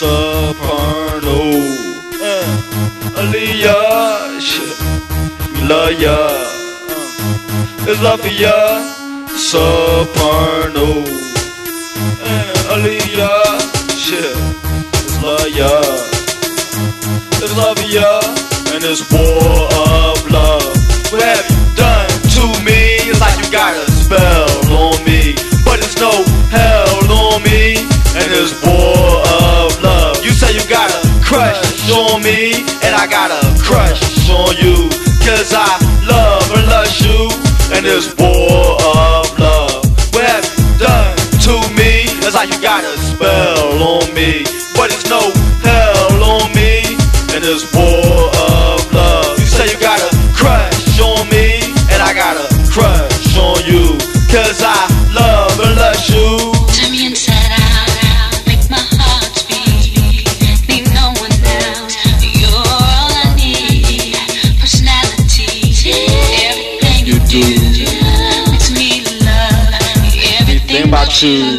soprano uh, eh, Aliyah Wilaya. Eh, uh, Lafiya soprano uh, eh, Aliyah Wilaya. Lafiya and his war of uh, me, and I got a crush on you. Cause I love and lust you, and it's war of love. What have you done to me? It's like you got a spell on me, but it's no about you.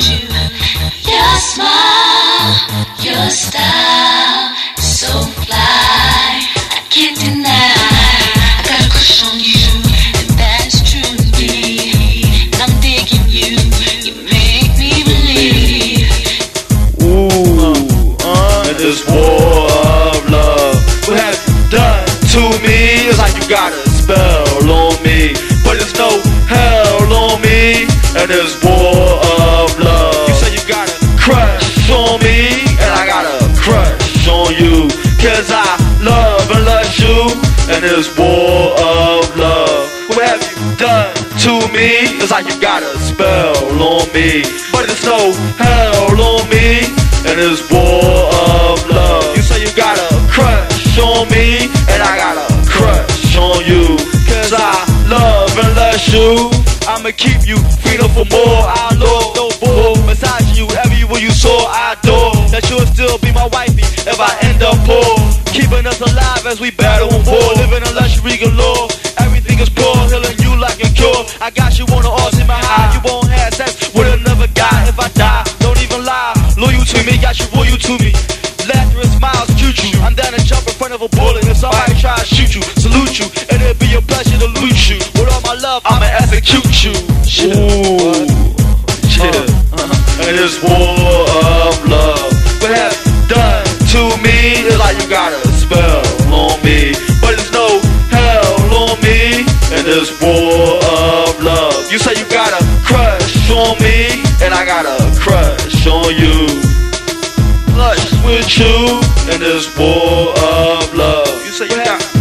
Your smile, your style, so fly. I can't deny. I got a crush on you, and that's true indeed. And I'm digging you. You make me believe. Ooh, uh, this war of love. What have you done to me? It's like you got a spell on me, but it's no hell on me. And this war and this war of love. What have you done to me? It's like you got a spell on me, but it's no hell on me, and it's war of love. You say you got a crush on me, and I got a crush on you, cause I love and lust you. I'ma keep you freedom for more. I love no bull, massaging you everywhere you saw. I adore that you'll still be my wifey if I end up poor. Keeping us alive as we battle and war, living a luxury galore. Everything is poor, healing you like a cure. I got you on the arse in my high. You won't have sex with another guy if I die. Don't even lie, loyal to me, got you loyal to me. Laughter and smiles cute you. I'm down to jump in front of a bullet if somebody try to shoot you. Salute you, and it'll be a pleasure to loot you. With all my love, I'ma execute you. Ooh, yeah. Uh, uh. And this war of love. Got a crush on you. Lush with you, and this war of love. You say you got